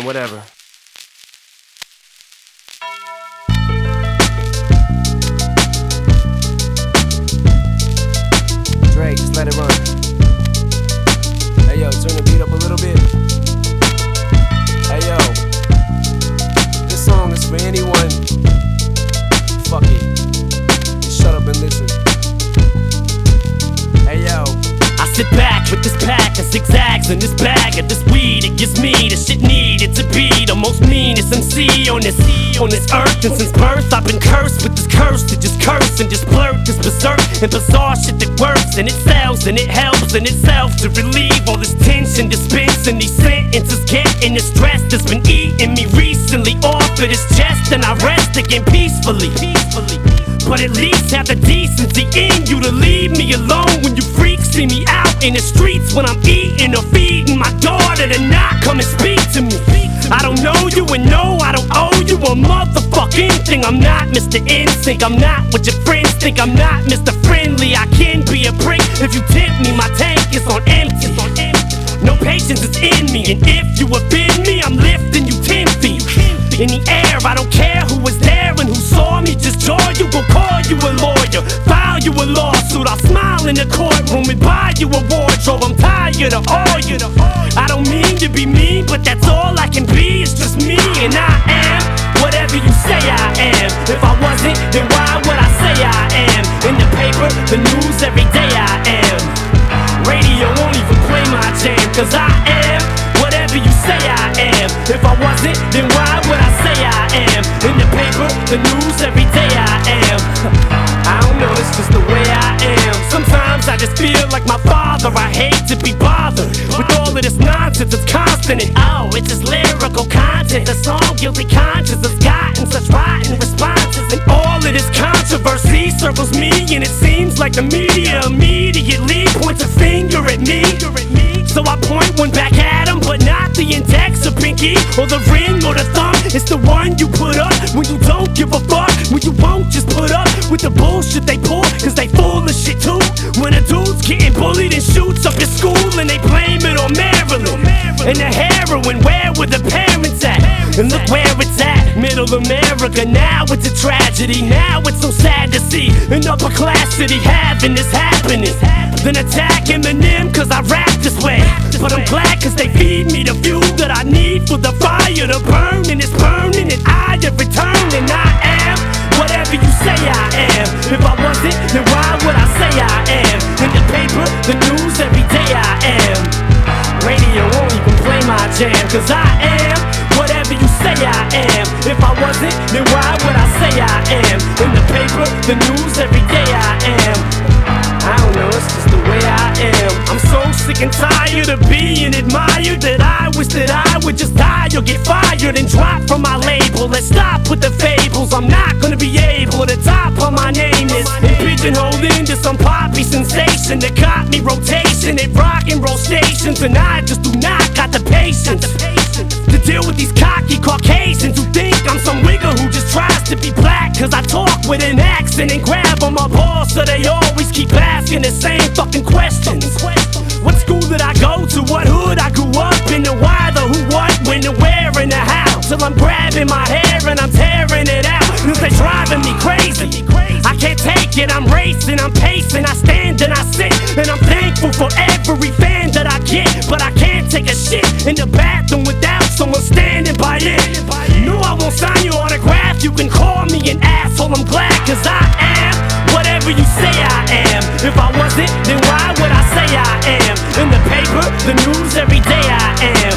and whatever. Dre, just let it run. Hey yo, turn the beat up a little bit. Hey yo, this song is for anyone. Fuck it. Just shut up and listen. Hey yo. I sit back with this pack of zigzags and this bag of this MC on this on this earth. And since birth, I've been cursed with this curse to just curse and just blurt this berserk and bizarre shit that works and it sells and it helps in itself to relieve all this tension, dispense and these sentences getting the stress that's been eating me recently off of this chest. And I rest again peacefully. Peacefully. But at least have the decency in you to leave me alone when you freaks see me out in the streets when I'm eating or I don't know you and no, I don't owe you a motherfucking thing. I'm not Mr. NSYNC, I'm not what your friends think. I'm not Mr. Friendly, I can be a prick if you tempt me. My tank is on empty. No patience is in me, and if you offend me, I'm lifting you ten feet in the air. I don't care who was there and who saw me. Just joy you will call you a lawyer, in the courtroom and buy you a wardrobe. I'm tired of all you. I don't mean to be mean, but that's all I can be. It's just me, and I am whatever you say I am. If I wasn't, then why would I say I am? In the paper, the news, every day I am. Radio won't even play my jam, cause I am whatever you say I am. If I wasn't, then why would I say I am? In the paper, the news, every day I am. I don't know, it's just the way just feel like my father. I hate to be bothered with all of this nonsense. It's constant and oh, it's just lyrical content. The song Guilty Conscience has gotten such rotten responses. And all of this controversy circles me, and it seems like the media immediately points a finger at me. So I point one back at him, but not the index or pinky or the ring or the thumb. It's the one you put up when you don't give a fuck. When you won't just put up with the bullshit they pull, cause they full of shit too. When a getting bullied and shoots up his school and they blame it on Marilyn. And the heroin, where were the parents at? And look where it's at, middle America. Now it's a tragedy, now it's so sad to see an upper class city having this happening. Then attack Eminem cause I rap this way. But I'm glad cause they feed me the fuel that I need for the fire to burn. And it's burning and I returned and I am whatever you say I am. If I wasn't, then why would I say I am? Jam cause I am whatever you say I am. If I wasn't, then why would I say I am? In the paper, the news, every day I am. I don't know, it's just the way I am. I'm so sick and tired of being admired that I wish that I would just die or get fired and drop from my label. Let's stop with the fables. I'm not gonna be able to top of my name is and pigeonholed into some poppy sensation that caught me rotation at rock and roll stations, and I just do not got the patience. To deal with these cocky Caucasians who think I'm some wigger who just tries to be black. Cause I talk with an accent and grab on my balls, so they always keep asking the same fucking questions. What school did I go to? What hood I grew up in? The why, the who, what, when, the where, and the how. Till I'm grabbing my hair and I'm tearing shit in the bathroom without someone standing by it. No, I won't sign your autograph. You can call me an asshole, I'm glad, cause I am whatever you say I am. If I wasn't, then why would I say I am? In the paper, the news, every day I am.